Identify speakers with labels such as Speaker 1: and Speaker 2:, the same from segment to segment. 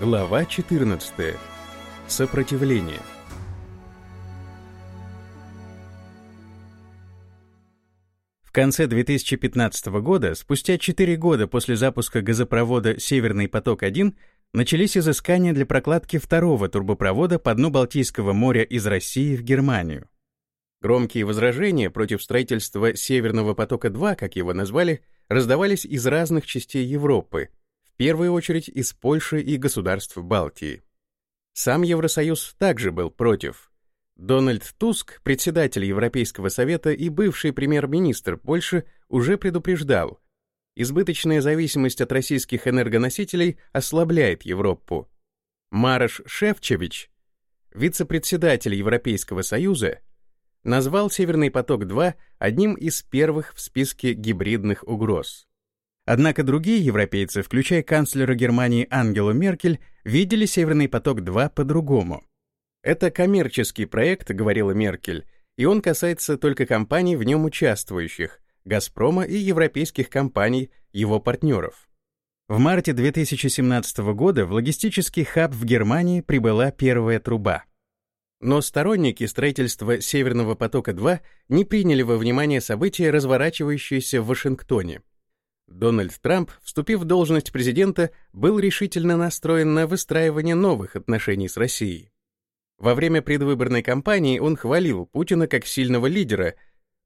Speaker 1: Глава 14. Сопротивление. В конце 2015 года, спустя 4 года после запуска газопровода «Северный поток-1», начались изыскания для прокладки второго турбопровода по дну Балтийского моря из России в Германию. Громкие возражения против строительства «Северного потока-2», как его назвали, раздавались из разных частей Европы, первую очередь из Польши и государств Балтии. Сам Евросоюз также был против. Дональд Туск, председатель Европейского совета и бывший премьер-министр Польши, уже предупреждал, избыточная зависимость от российских энергоносителей ослабляет Европу. Марош Шефчевич, вице-председатель Европейского союза, назвал «Северный поток-2» одним из первых в списке гибридных угроз. Однако другие европейцы, включая канцлера Германии Ангелу Меркель, видели «Северный поток-2» по-другому. «Это коммерческий проект», — говорила Меркель, и он касается только компаний, в нем участвующих, «Газпрома» и европейских компаний, его партнеров. В марте 2017 года в логистический хаб в Германии прибыла первая труба — но сторонники строительства Северного потока-2 не приняли во внимание события, разворачивающиеся в Вашингтоне. Дональд Трамп, вступив в должность президента, был решительно настроен на выстраивание новых отношений с Россией. Во время предвыборной кампании он хвалил Путина как сильного лидера,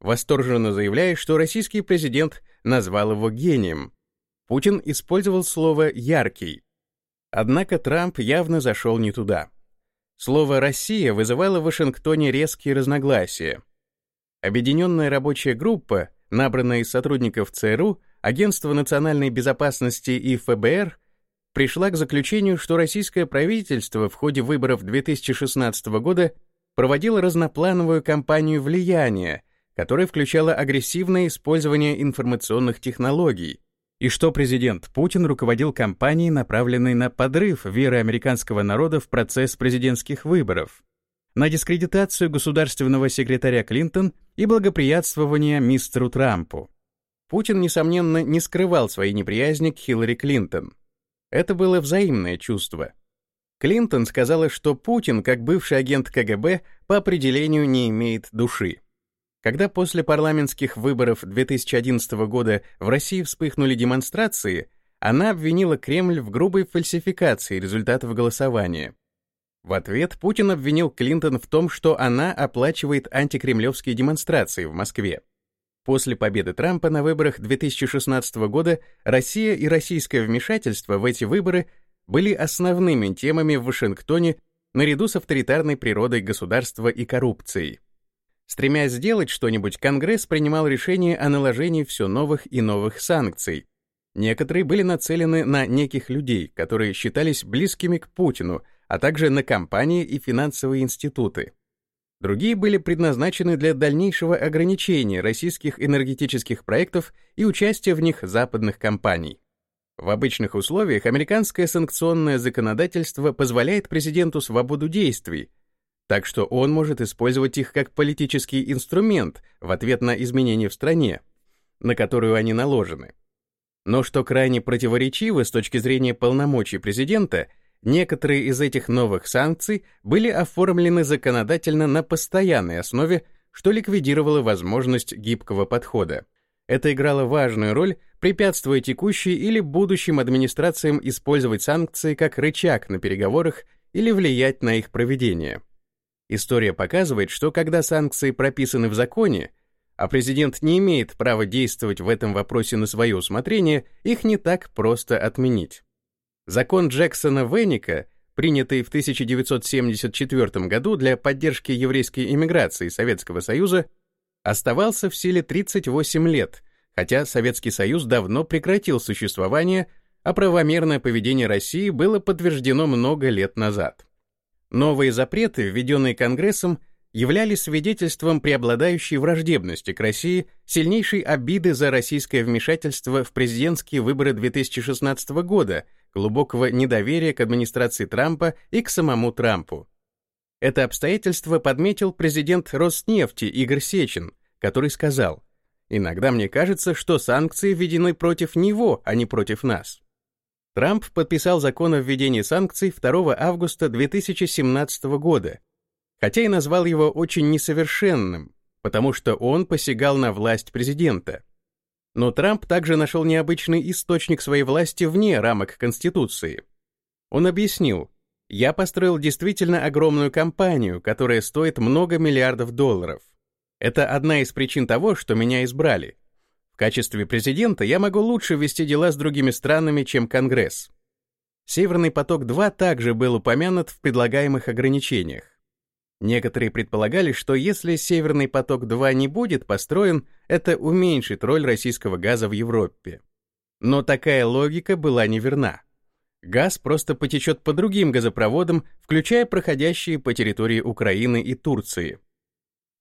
Speaker 1: восторженно заявляя, что российский президент назвал его гением. Путин использовал слово «яркий». Однако Трамп явно зашел не туда. Слово «Россия» вызывало в Вашингтоне резкие разногласия. Объединенная рабочая группа, набранная из сотрудников ЦРУ, Агентства национальной безопасности и ФБР, пришла к заключению, что российское правительство в ходе выборов 2016 года проводило разноплановую кампанию влияния, которая включала агрессивное использование информационных технологий, и что президент Путин руководил кампанией, направленной на подрыв веры американского народа в процесс президентских выборов, на дискредитацию государственного секретаря Клинтон и благоприятствование мистеру Трампу. Путин, несомненно, не скрывал своей неприязни к Хиллари Клинтон. Это было взаимное чувство. Клинтон сказала, что Путин, как бывший агент КГБ, по определению не имеет души. Когда после парламентских выборов 2011 года в России вспыхнули демонстрации, она обвинила Кремль в грубой фальсификации результатов голосования. В ответ Путин обвинил Клинтон в том, что она оплачивает антикремлевские демонстрации в Москве. После победы Трампа на выборах 2016 года Россия и российское вмешательство в эти выборы были основными темами в Вашингтоне наряду с авторитарной природой государства и коррупцией. Стремясь сделать что-нибудь, Конгресс принимал решение о наложении все новых и новых санкций. Некоторые были нацелены на неких людей, которые считались близкими к Путину, а также на компании и финансовые институты. Другие были предназначены для дальнейшего ограничения российских энергетических проектов и участия в них западных компаний. В обычных условиях американское санкционное законодательство позволяет президенту свободу действий, так что он может использовать их как политический инструмент в ответ на изменения в стране, на которую они наложены. Но что крайне противоречиво с точки зрения полномочий президента, некоторые из этих новых санкций были оформлены законодательно на постоянной основе, что ликвидировало возможность гибкого подхода. Это играло важную роль, препятствуя текущей или будущим администрациям использовать санкции как рычаг на переговорах или влиять на их проведение. История показывает, что когда санкции прописаны в законе, а президент не имеет права действовать в этом вопросе на свое усмотрение, их не так просто отменить. Закон Джексона-Веника, принятый в 1974 году для поддержки еврейской иммиграции Советского Союза, оставался в силе 38 лет, хотя Советский Союз давно прекратил существование, а правомерное поведение России было подтверждено много лет назад. Новые запреты, введенные Конгрессом, являлись свидетельством преобладающей враждебности к России, сильнейшей обиды за российское вмешательство в президентские выборы 2016 года, глубокого недоверия к администрации Трампа и к самому Трампу. Это обстоятельство подметил президент Роснефти Игорь Сечин, который сказал, «Иногда мне кажется, что санкции введены против него, а не против нас». Трамп подписал закон о введении санкций 2 августа 2017 года, хотя и назвал его очень несовершенным, потому что он посягал на власть президента. Но Трамп также нашел необычный источник своей власти вне рамок Конституции. Он объяснил, «Я построил действительно огромную компанию, которая стоит много миллиардов долларов. Это одна из причин того, что меня избрали. В качестве президента я могу лучше вести дела с другими странами, чем Конгресс. Северный поток-2 также был упомянут в предлагаемых ограничениях. Некоторые предполагали, что если Северный поток-2 не будет построен, это уменьшит роль российского газа в Европе. Но такая логика была неверна. Газ просто потечет по другим газопроводам, включая проходящие по территории Украины и Турции.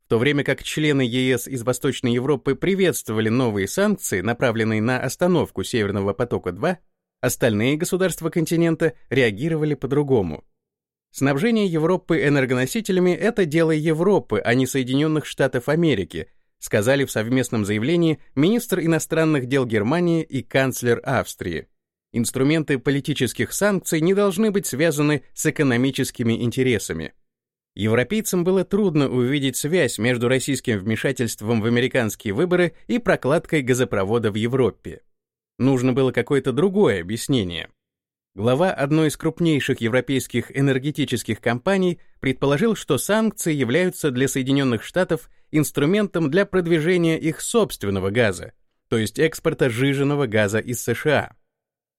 Speaker 1: В то время как члены ЕС из Восточной Европы приветствовали новые санкции, направленные на остановку Северного потока-2, остальные государства континента реагировали по-другому. Снабжение Европы энергоносителями — это дело Европы, а не Соединенных Штатов Америки, сказали в совместном заявлении министр иностранных дел Германии и канцлер Австрии. Инструменты политических санкций не должны быть связаны с экономическими интересами. Европейцам было трудно увидеть связь между российским вмешательством в американские выборы и прокладкой газопровода в Европе. Нужно было какое-то другое объяснение. Глава одной из крупнейших европейских энергетических компаний предположил, что санкции являются для Соединенных Штатов инструментом для продвижения их собственного газа, то есть экспорта жиженного газа из США.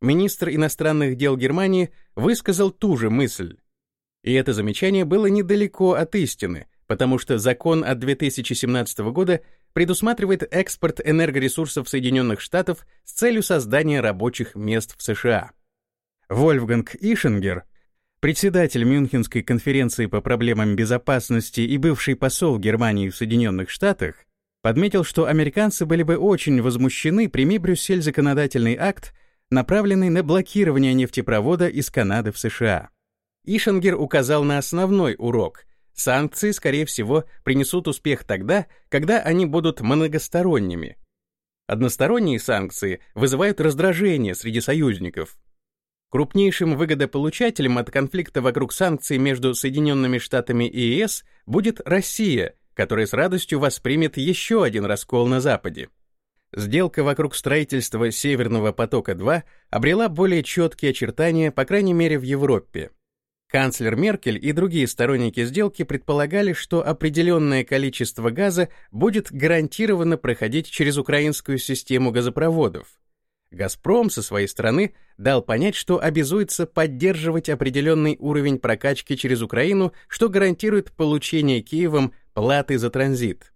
Speaker 1: Министр иностранных дел Германии высказал ту же мысль. И это замечание было недалеко от истины, потому что закон от 2017 года предусматривает экспорт энергоресурсов Соединенных Штатов с целью создания рабочих мест в США. Вольфганг Ишингер, председатель Мюнхенской конференции по проблемам безопасности и бывший посол Германии в Соединенных Штатах, подметил, что американцы были бы очень возмущены, прими Брюссель законодательный акт, направленный на блокирование нефтепровода из Канады в США. Ишингер указал на основной урок. Санкции, скорее всего, принесут успех тогда, когда они будут многосторонними. Односторонние санкции вызывают раздражение среди союзников. Крупнейшим выгодополучателем от конфликта вокруг санкций между Соединенными Штатами и ЕС будет Россия, которая с радостью воспримет еще один раскол на Западе. Сделка вокруг строительства Северного потока-2 обрела более четкие очертания, по крайней мере, в Европе. Канцлер Меркель и другие сторонники сделки предполагали, что определенное количество газа будет гарантированно проходить через украинскую систему газопроводов. «Газпром» со своей стороны дал понять, что обязуется поддерживать определенный уровень прокачки через Украину, что гарантирует получение Киевом платы за транзит.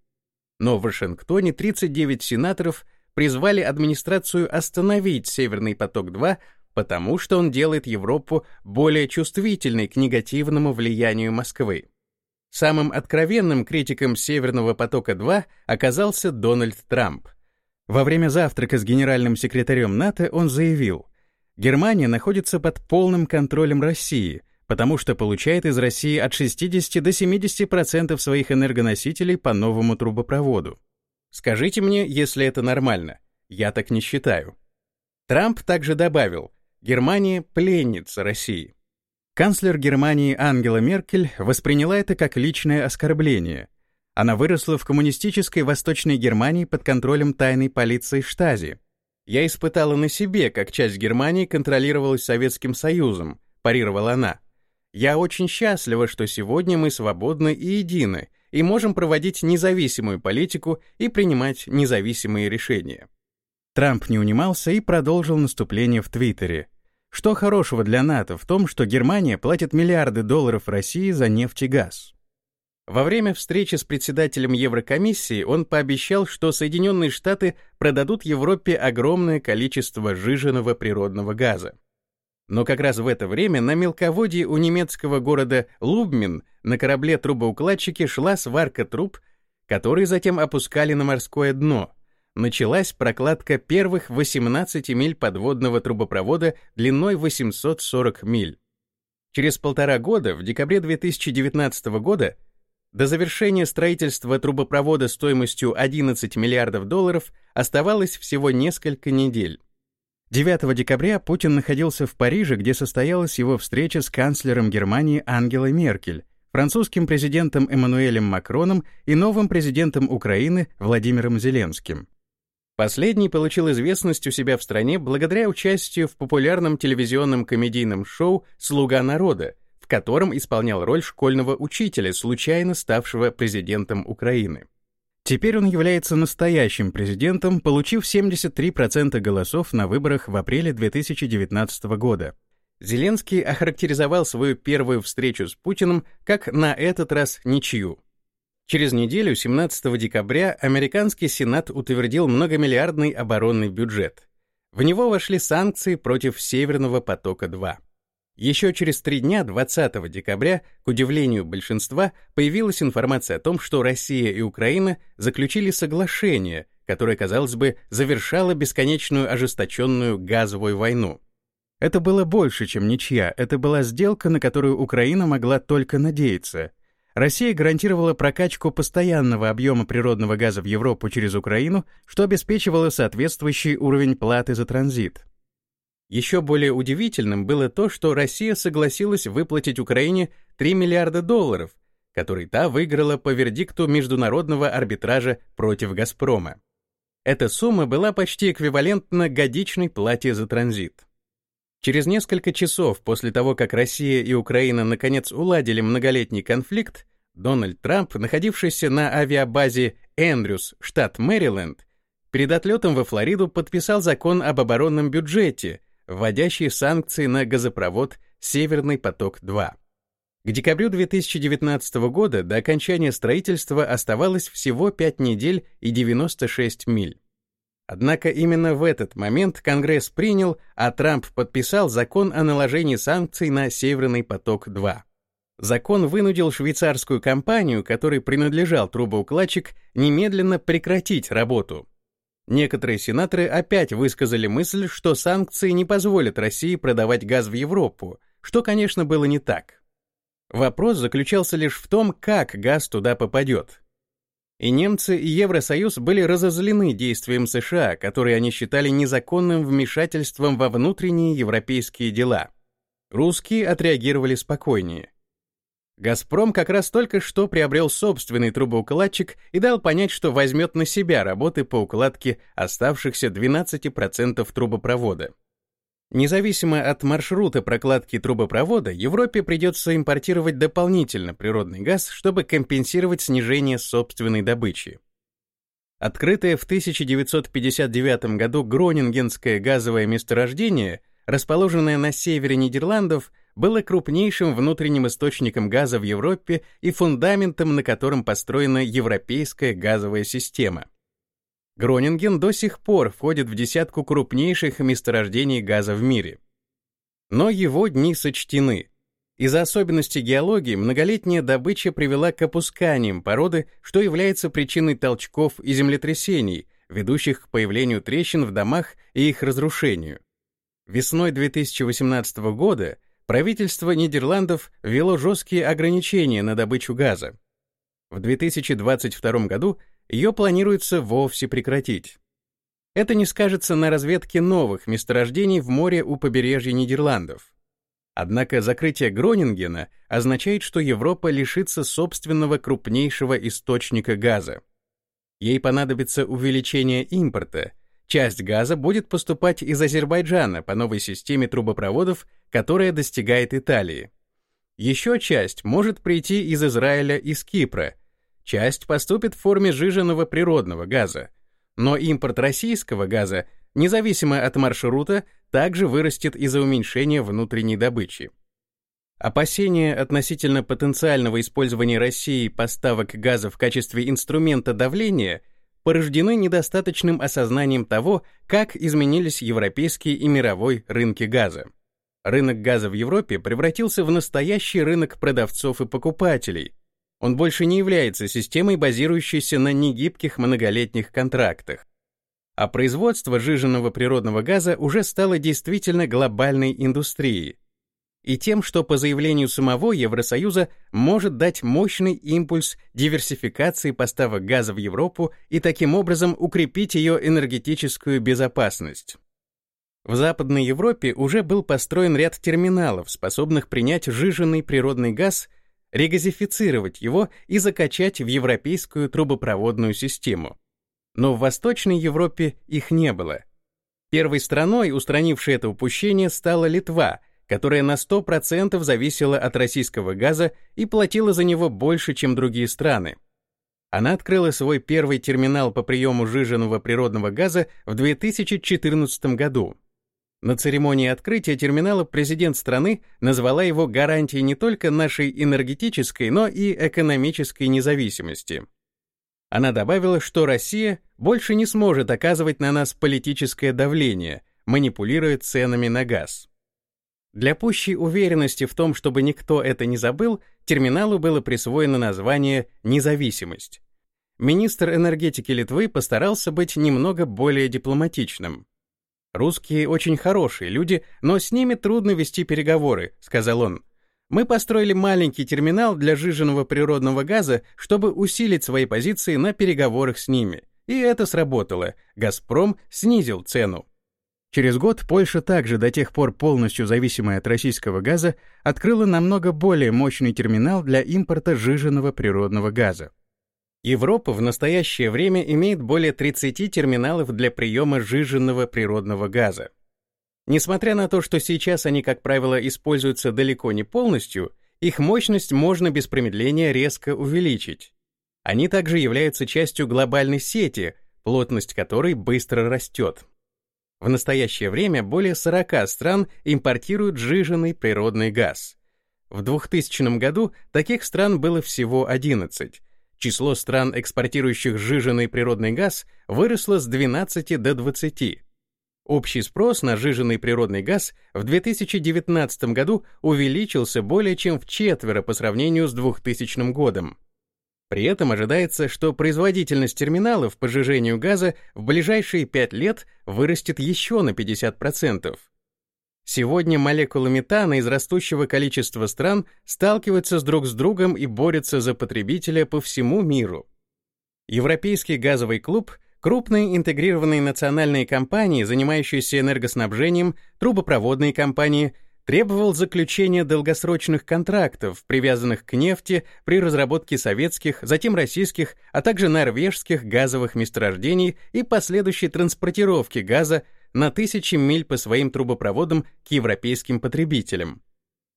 Speaker 1: Но в Вашингтоне 39 сенаторов призвали администрацию остановить «Северный поток-2», потому что он делает Европу более чувствительной к негативному влиянию Москвы. Самым откровенным критиком «Северного потока-2» оказался Дональд Трамп. Во время завтрака с генеральным секретарем НАТО он заявил, Германия находится под полным контролем России, потому что получает из России от 60 до 70% своих энергоносителей по новому трубопроводу. Скажите мне, если это нормально. Я так не считаю. Трамп также добавил, Германия — пленница России. Канцлер Германии Ангела Меркель восприняла это как личное оскорбление. Она выросла в коммунистической Восточной Германии под контролем тайной полиции Штази. «Я испытала на себе, как часть Германии контролировалась Советским Союзом», парировала она. «Я очень счастлива, что сегодня мы свободны и едины, и можем проводить независимую политику и принимать независимые решения». Трамп не унимался и продолжил наступление в Твиттере. Что хорошего для НАТО в том, что Германия платит миллиарды долларов России за нефть и газ? Во время встречи с председателем Еврокомиссии он пообещал, что Соединенные Штаты продадут Европе огромное количество жиженного природного газа. Но как раз в это время на мелководье у немецкого города Лубмин на корабле-трубоукладчике шла сварка труб, которые затем опускали на морское дно, началась прокладка первых 18 миль подводного трубопровода длиной 840 миль. Через полтора года, в декабре 2019 года, до завершения строительства трубопровода стоимостью 11 миллиардов долларов оставалось всего несколько недель. 9 декабря Путин находился в Париже, где состоялась его встреча с канцлером Германии Ангелой Меркель, французским президентом Эммануэлем Макроном и новым президентом Украины Владимиром Зеленским. Последний получил известность у себя в стране благодаря участию в популярном телевизионном комедийном шоу «Слуга народа», в котором исполнял роль школьного учителя, случайно ставшего президентом Украины. Теперь он является настоящим президентом, получив 73% голосов на выборах в апреле 2019 года. Зеленский охарактеризовал свою первую встречу с Путиным как на этот раз ничью. Через неделю, 17 декабря, американский Сенат утвердил многомиллиардный оборонный бюджет. В него вошли санкции против Северного потока-2. Еще через три дня, 20 декабря, к удивлению большинства, появилась информация о том, что Россия и Украина заключили соглашение, которое, казалось бы, завершало бесконечную ожесточенную газовую войну. Это было больше, чем ничья, это была сделка, на которую Украина могла только надеяться. Россия гарантировала прокачку постоянного объема природного газа в Европу через Украину, что обеспечивало соответствующий уровень платы за транзит. Еще более удивительным было то, что Россия согласилась выплатить Украине 3 миллиарда долларов, которые та выиграла по вердикту международного арбитража против «Газпрома». Эта сумма была почти эквивалентна годичной плате за транзит. Через несколько часов после того, как Россия и Украина наконец уладили многолетний конфликт, Дональд Трамп, находившийся на авиабазе Эндрюс, штат Мэриленд, перед отлетом во Флориду подписал закон об оборонном бюджете, вводящие санкции на газопровод «Северный поток-2». К декабрю 2019 года до окончания строительства оставалось всего 5 недель и 96 миль. Однако именно в этот момент Конгресс принял, а Трамп подписал закон о наложении санкций на «Северный поток-2». Закон вынудил швейцарскую компанию, которой принадлежал трубоукладчик, немедленно прекратить работу. Некоторые сенаторы опять высказали мысль, что санкции не позволят России продавать газ в Европу, что, конечно, было не так. Вопрос заключался лишь в том, как газ туда попадет. И немцы, и Евросоюз были разозлены действием США, которые они считали незаконным вмешательством во внутренние европейские дела. Русские отреагировали спокойнее. «Газпром» как раз только что приобрел собственный трубоукладчик и дал понять, что возьмет на себя работы по укладке оставшихся 12% трубопровода. Независимо от маршрута прокладки трубопровода, Европе придется импортировать дополнительно природный газ, чтобы компенсировать снижение собственной добычи. Открытое в 1959 году Гронингенское газовое месторождение, расположенное на севере Нидерландов, было крупнейшим внутренним источником газа в Европе и фундаментом, на котором построена европейская газовая система. Гронинген до сих пор входит в десятку крупнейших месторождений газа в мире. Но его дни сочтены. Из-за особенностей геологии многолетняя добыча привела к опусканиям породы, что является причиной толчков и землетрясений, ведущих к появлению трещин в домах и их разрушению. Весной 2018 года правительство Нидерландов ввело жесткие ограничения на добычу газа. В 2022 году ее планируется вовсе прекратить. Это не скажется на разведке новых месторождений в море у побережья Нидерландов. Однако закрытие Гронингена означает, что Европа лишится собственного крупнейшего источника газа. Ей понадобится увеличение импорта, Часть газа будет поступать из Азербайджана по новой системе трубопроводов, которая достигает Италии. Еще часть может прийти из Израиля и с Кипра. Часть поступит в форме сжиженного природного газа. Но импорт российского газа, независимо от маршрута, также вырастет из-за уменьшения внутренней добычи. Опасения относительно потенциального использования России поставок газа в качестве инструмента давления – порождены недостаточным осознанием того, как изменились европейский и мировой рынки газа. Рынок газа в Европе превратился в настоящий рынок продавцов и покупателей. Он больше не является системой, базирующейся на негибких многолетних контрактах. А производство жиженного природного газа уже стало действительно глобальной индустрией, и тем, что по заявлению самого Евросоюза может дать мощный импульс диверсификации поставок газа в Европу и таким образом укрепить ее энергетическую безопасность. В Западной Европе уже был построен ряд терминалов, способных принять жиженный природный газ, регазифицировать его и закачать в европейскую трубопроводную систему. Но в Восточной Европе их не было. Первой страной, устранившей это упущение, стала Литва, которая на 100% зависела от российского газа и платила за него больше, чем другие страны. Она открыла свой первый терминал по приему жиженного природного газа в 2014 году. На церемонии открытия терминала президент страны назвала его гарантией не только нашей энергетической, но и экономической независимости. Она добавила, что Россия больше не сможет оказывать на нас политическое давление, манипулируя ценами на газ. Для пущей уверенности в том, чтобы никто это не забыл, терминалу было присвоено название «независимость». Министр энергетики Литвы постарался быть немного более дипломатичным. «Русские очень хорошие люди, но с ними трудно вести переговоры», — сказал он. «Мы построили маленький терминал для жиженного природного газа, чтобы усилить свои позиции на переговорах с ними. И это сработало. «Газпром» снизил цену. Через год Польша также, до тех пор полностью зависимая от российского газа, открыла намного более мощный терминал для импорта жиженного природного газа. Европа в настоящее время имеет более 30 терминалов для приема жиженного природного газа. Несмотря на то, что сейчас они, как правило, используются далеко не полностью, их мощность можно без промедления резко увеличить. Они также являются частью глобальной сети, плотность которой быстро растет. В настоящее время более 40 стран импортируют жиженый природный газ. В 2000 году таких стран было всего 11. Число стран, экспортирующих жиженый природный газ, выросло с 12 до 20. Общий спрос на жиженый природный газ в 2019 году увеличился более чем в четверо по сравнению с 2000 годом. При этом ожидается, что производительность терминалов по сжижению газа в ближайшие 5 лет вырастет еще на 50%. Сегодня молекулы метана из растущего количества стран сталкиваются с друг с другом и борются за потребителя по всему миру. Европейский газовый клуб — крупные интегрированные национальные компании, занимающиеся энергоснабжением, трубопроводные компании — требовал заключения долгосрочных контрактов, привязанных к нефти при разработке советских, затем российских, а также норвежских газовых месторождений и последующей транспортировки газа на тысячи миль по своим трубопроводам к европейским потребителям.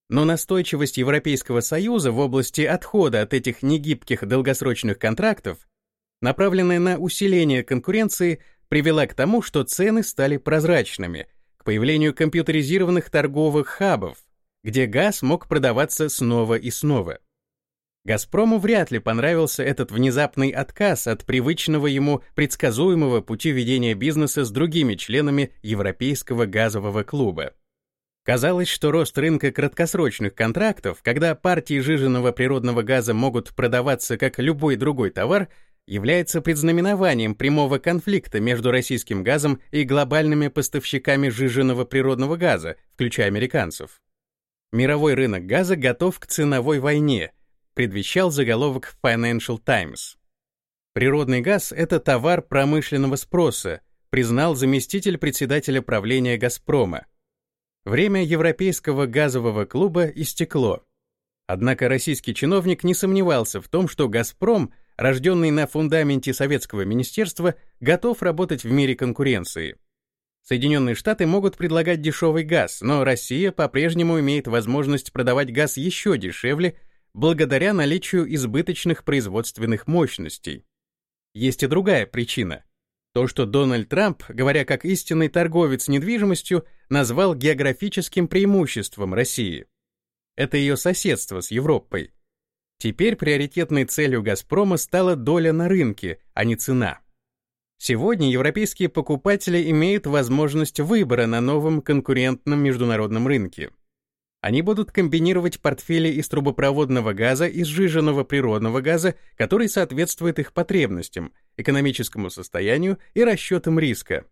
Speaker 1: Но настойчивость Европейского Союза в области отхода от этих негибких долгосрочных контрактов, направленная на усиление конкуренции, привела к тому, что цены стали прозрачными – к появлению компьютеризированных торговых хабов, где газ мог продаваться снова и снова. «Газпрому» вряд ли понравился этот внезапный отказ от привычного ему предсказуемого пути ведения бизнеса с другими членами Европейского газового клуба. Казалось, что рост рынка краткосрочных контрактов, когда партии жиженного природного газа могут продаваться как любой другой товар, является предзнаменованием прямого конфликта между российским газом и глобальными поставщиками жиженного природного газа, включая американцев. Мировой рынок газа готов к ценовой войне, предвещал заголовок Financial Times. Природный газ — это товар промышленного спроса, признал заместитель председателя правления «Газпрома». Время Европейского газового клуба истекло. Однако российский чиновник не сомневался в том, что «Газпром» рожденный на фундаменте советского министерства, готов работать в мире конкуренции. Соединенные Штаты могут предлагать дешевый газ, но Россия по-прежнему имеет возможность продавать газ еще дешевле благодаря наличию избыточных производственных мощностей. Есть и другая причина. То, что Дональд Трамп, говоря как истинный торговец недвижимостью, назвал географическим преимуществом России. Это ее соседство с Европой. Теперь приоритетной целью «Газпрома» стала доля на рынке, а не цена. Сегодня европейские покупатели имеют возможность выбора на новом конкурентном международном рынке. Они будут комбинировать портфели из трубопроводного газа и сжиженного природного газа, который соответствует их потребностям, экономическому состоянию и расчетам риска.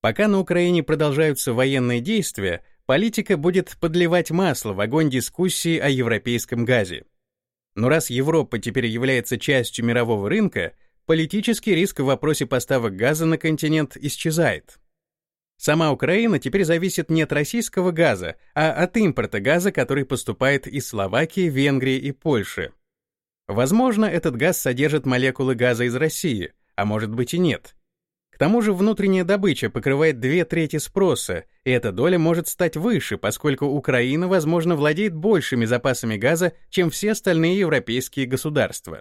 Speaker 1: Пока на Украине продолжаются военные действия, политика будет подливать масло в огонь дискуссии о европейском газе. Но раз Европа теперь является частью мирового рынка, политический риск в вопросе поставок газа на континент исчезает. Сама Украина теперь зависит не от российского газа, а от импорта газа, который поступает из Словакии, Венгрии и Польши. Возможно, этот газ содержит молекулы газа из России, а может быть и нет. К тому же внутренняя добыча покрывает две трети спроса, и эта доля может стать выше, поскольку Украина, возможно, владеет большими запасами газа, чем все остальные европейские государства.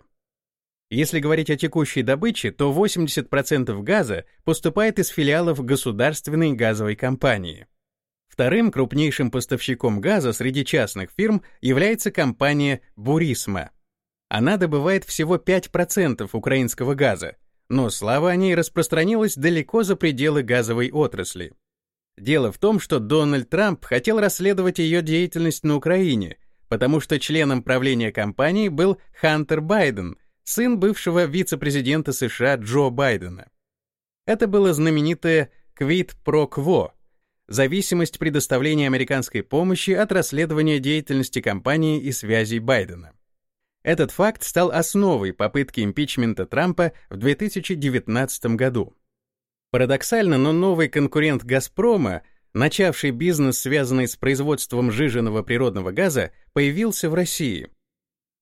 Speaker 1: Если говорить о текущей добыче, то 80% газа поступает из филиалов государственной газовой компании. Вторым крупнейшим поставщиком газа среди частных фирм является компания «Бурисма». Она добывает всего 5% украинского газа, но слава о ней распространилась далеко за пределы газовой отрасли. Дело в том, что Дональд Трамп хотел расследовать ее деятельность на Украине, потому что членом правления компании был Хантер Байден, сын бывшего вице-президента США Джо Байдена. Это было знаменитое «quid pro quo» — зависимость предоставления американской помощи от расследования деятельности компании и связей Байдена. Этот факт стал основой попытки импичмента Трампа в 2019 году. Парадоксально, но новый конкурент «Газпрома», начавший бизнес, связанный с производством жиженного природного газа, появился в России.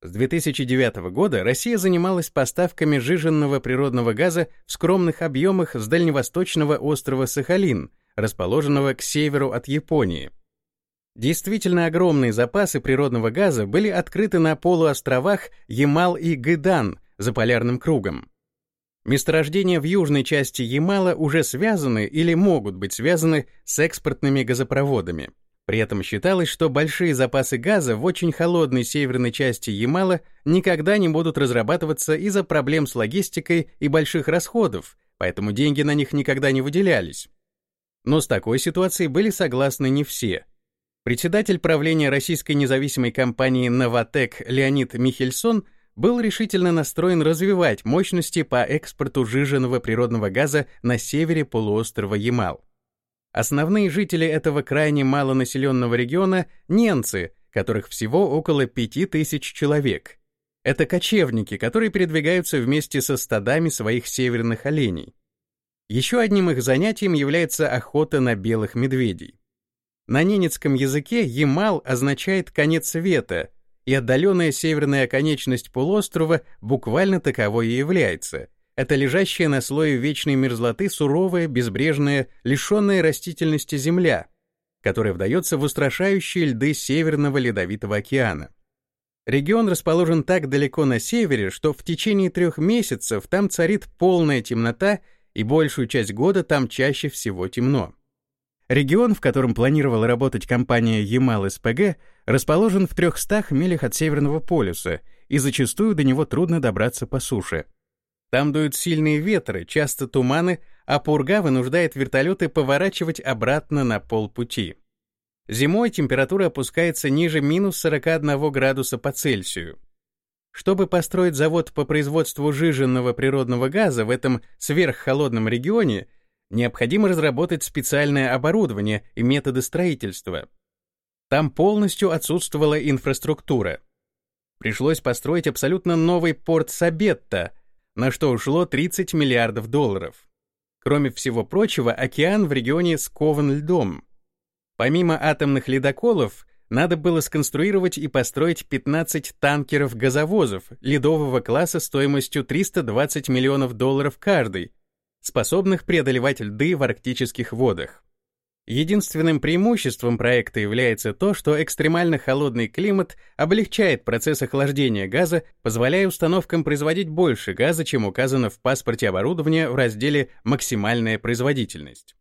Speaker 1: С 2009 года Россия занималась поставками жиженного природного газа в скромных объемах с дальневосточного острова Сахалин, расположенного к северу от Японии. Действительно огромные запасы природного газа были открыты на полуостровах Ямал и Гыдан за полярным кругом. Месторождения в южной части Ямала уже связаны или могут быть связаны с экспортными газопроводами. При этом считалось, что большие запасы газа в очень холодной северной части Ямала никогда не будут разрабатываться из-за проблем с логистикой и больших расходов, поэтому деньги на них никогда не выделялись. Но с такой ситуацией были согласны не все — Председатель правления российской независимой компании «Новотек» Леонид Михельсон был решительно настроен развивать мощности по экспорту жиженного природного газа на севере полуострова Ямал. Основные жители этого крайне малонаселенного региона — немцы, которых всего около 5000 человек. Это кочевники, которые передвигаются вместе со стадами своих северных оленей. Еще одним их занятием является охота на белых медведей. На ненецком языке Ямал означает «конец света», и отдаленная северная оконечность полуострова буквально таковой и является. Это лежащая на слое вечной мерзлоты суровая, безбрежная, лишенная растительности земля, которая вдается в устрашающие льды Северного Ледовитого океана. Регион расположен так далеко на севере, что в течение трех месяцев там царит полная темнота, и большую часть года там чаще всего темно. Регион, в котором планировала работать компания Ямал-СПГ, расположен в 300 милях от Северного полюса, и зачастую до него трудно добраться по суше. Там дуют сильные ветры, часто туманы, а пурга вынуждает вертолеты поворачивать обратно на полпути. Зимой температура опускается ниже минус 41 градуса по Цельсию. Чтобы построить завод по производству жиженного природного газа в этом сверххолодном регионе, необходимо разработать специальное оборудование и методы строительства. Там полностью отсутствовала инфраструктура. Пришлось построить абсолютно новый порт Сабетта, на что ушло 30 миллиардов долларов. Кроме всего прочего, океан в регионе скован льдом. Помимо атомных ледоколов, надо было сконструировать и построить 15 танкеров-газовозов ледового класса стоимостью 320 миллионов долларов каждый, способных преодолевать льды в арктических водах. Единственным преимуществом проекта является то, что экстремально холодный климат облегчает процесс охлаждения газа, позволяя установкам производить больше газа, чем указано в паспорте оборудования в разделе «Максимальная производительность».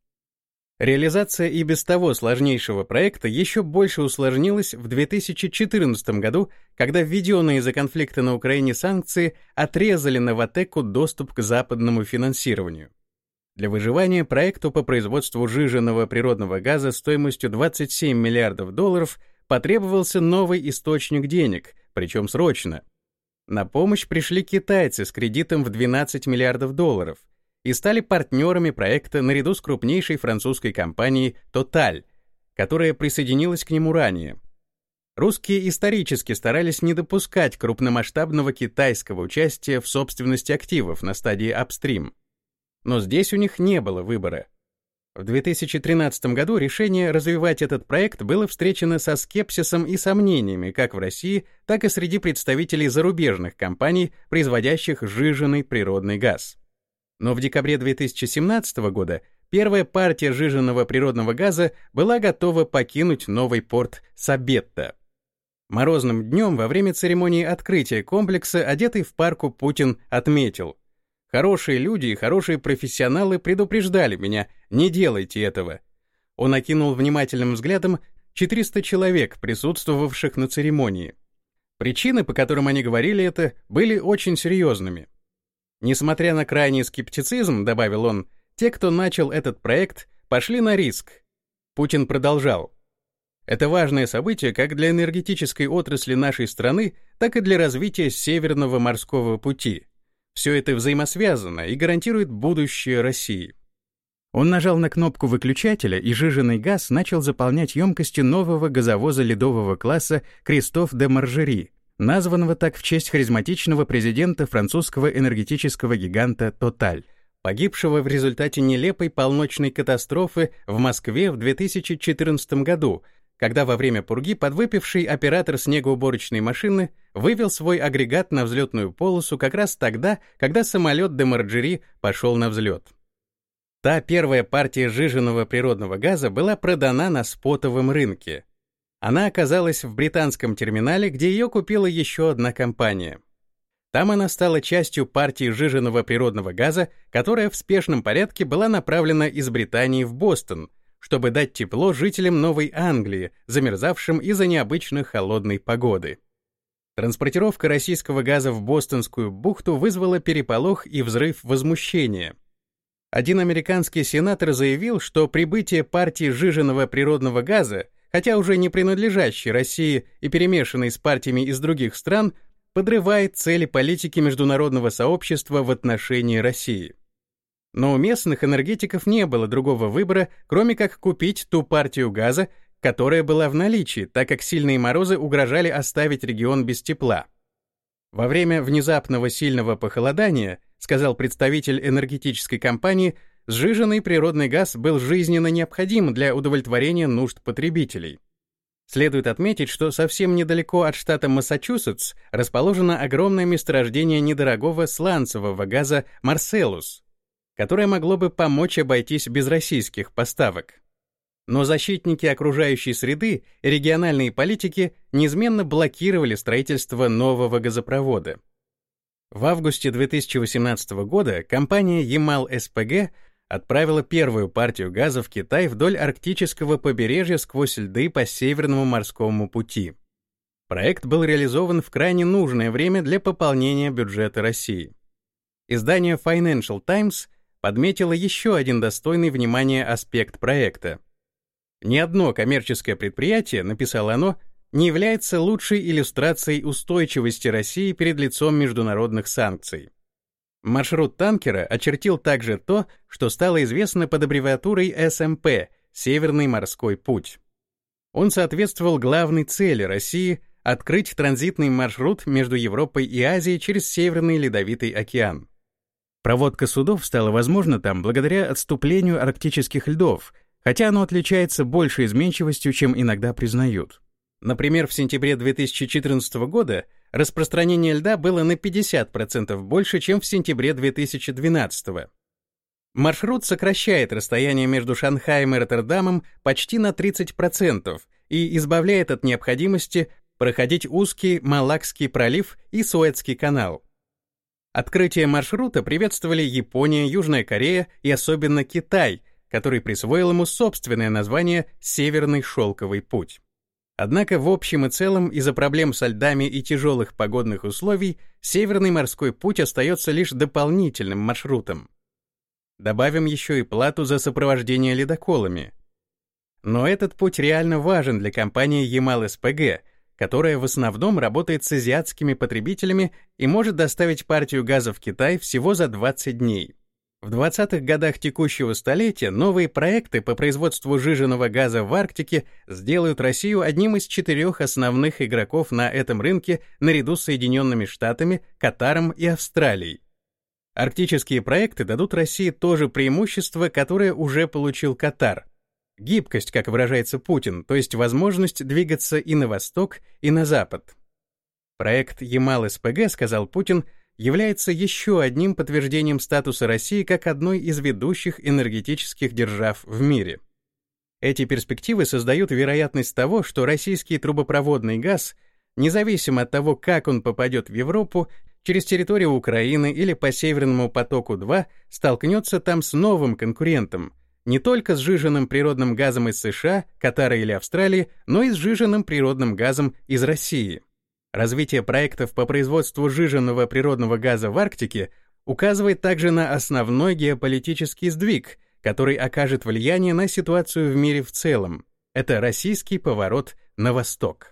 Speaker 1: Реализация и без того сложнейшего проекта еще больше усложнилась в 2014 году, когда введенные из-за конфликта на Украине санкции отрезали Новотеку доступ к западному финансированию. Для выживания проекту по производству жиженного природного газа стоимостью 27 миллиардов долларов потребовался новый источник денег, причем срочно. На помощь пришли китайцы с кредитом в 12 миллиардов долларов — и стали партнерами проекта наряду с крупнейшей французской компанией Total, которая присоединилась к нему ранее. Русские исторически старались не допускать крупномасштабного китайского участия в собственности активов на стадии апстрим. Но здесь у них не было выбора. В 2013 году решение развивать этот проект было встречено со скепсисом и сомнениями как в России, так и среди представителей зарубежных компаний, производящих сжиженный природный газ. Но в декабре 2017 года первая партия сжиженного природного газа была готова покинуть новый порт Сабетта. Морозным днем во время церемонии открытия комплекса, одетый в парку, Путин отметил — Хорошие люди и хорошие профессионалы предупреждали меня, не делайте этого. Он окинул внимательным взглядом 400 человек, присутствовавших на церемонии. Причины, по которым они говорили это, были очень серьезными. Несмотря на крайний скептицизм, добавил он, те, кто начал этот проект, пошли на риск. Путин продолжал. Это важное событие как для энергетической отрасли нашей страны, так и для развития Северного морского пути. Все это взаимосвязано и гарантирует будущее России. Он нажал на кнопку выключателя, и жиженый газ начал заполнять емкости нового газовоза ледового класса «Кристоф де Маржери», названного так в честь харизматичного президента французского энергетического гиганта «Тоталь», погибшего в результате нелепой полночной катастрофы в Москве в 2014 году, когда во время пурги подвыпивший оператор снегоуборочной машины вывел свой агрегат на взлетную полосу как раз тогда, когда самолет де Марджери пошел на взлет. Та первая партия жиженного природного газа была продана на спотовом рынке. Она оказалась в британском терминале, где ее купила еще одна компания. Там она стала частью партии жиженного природного газа, которая в спешном порядке была направлена из Британии в Бостон — чтобы дать тепло жителям Новой Англии, замерзавшим из-за необычно холодной погоды. Транспортировка российского газа в Бостонскую бухту вызвала переполох и взрыв возмущения. Один американский сенатор заявил, что прибытие партии жиженного природного газа, хотя уже не принадлежащей России и перемешанной с партиями из других стран, подрывает цели политики международного сообщества в отношении России. Но у местных энергетиков не было другого выбора, кроме как купить ту партию газа, которая была в наличии, так как сильные морозы угрожали оставить регион без тепла. Во время внезапного сильного похолодания, сказал представитель энергетической компании, сжиженный природный газ был жизненно необходим для удовлетворения нужд потребителей. Следует отметить, что совсем недалеко от штата Массачусетс расположено огромное месторождение недорогого сланцевого газа Марселус, которое могло бы помочь обойтись без российских поставок. Но защитники окружающей среды региональные политики неизменно блокировали строительство нового газопровода. В августе 2018 года компания Ямал-СПГ отправила первую партию газа в Китай вдоль арктического побережья сквозь льды по Северному морскому пути. Проект был реализован в крайне нужное время для пополнения бюджета России. Издание Financial Times подметила еще один достойный внимания аспект проекта. Ни одно коммерческое предприятие, написало оно, не является лучшей иллюстрацией устойчивости России перед лицом международных санкций. Маршрут танкера очертил также то, что стало известно под аббревиатурой СМП эм — Северный морской путь. Он соответствовал главной цели России — открыть транзитный маршрут между Европой и Азией через Северный Ледовитый океан. Проводка судов стала возможна там благодаря отступлению арктических льдов, хотя оно отличается большей изменчивостью, чем иногда признают. Например, в сентябре 2014 года распространение льда было на 50% больше, чем в сентябре 2012 Маршрут сокращает расстояние между Шанхаем и Роттердамом почти на 30% и избавляет от необходимости проходить узкий Малакский пролив и Суэцкий канал. Открытие маршрута приветствовали Япония, Южная Корея и особенно Китай, который присвоил ему собственное название «Северный шелковый путь». Однако в общем и целом из-за проблем со льдами и тяжелых погодных условий Северный морской путь остается лишь дополнительным маршрутом. Добавим еще и плату за сопровождение ледоколами. Но этот путь реально важен для компании Ямал-СПГ, которая в основном работает с азиатскими потребителями и может доставить партию газа в Китай всего за 20 дней. В 20-х годах текущего столетия новые проекты по производству жиженного газа в Арктике сделают Россию одним из четырех основных игроков на этом рынке наряду с Соединенными Штатами, Катаром и Австралией. Арктические проекты дадут России то же преимущество, которое уже получил Катар. Гибкость, как выражается Путин, то есть возможность двигаться и на восток, и на запад. Проект Ямал-СПГ, сказал Путин, является еще одним подтверждением статуса России как одной из ведущих энергетических держав в мире. Эти перспективы создают вероятность того, что российский трубопроводный газ, независимо от того, как он попадет в Европу, через территорию Украины или по Северному потоку-2, столкнется там с новым конкурентом, не только сжиженным природным газом из США, Катара или Австралии, но и сжиженным природным газом из России. Развитие проектов по производству сжиженного природного газа в Арктике указывает также на основной геополитический сдвиг, который окажет влияние на ситуацию в мире в целом. Это российский поворот на восток.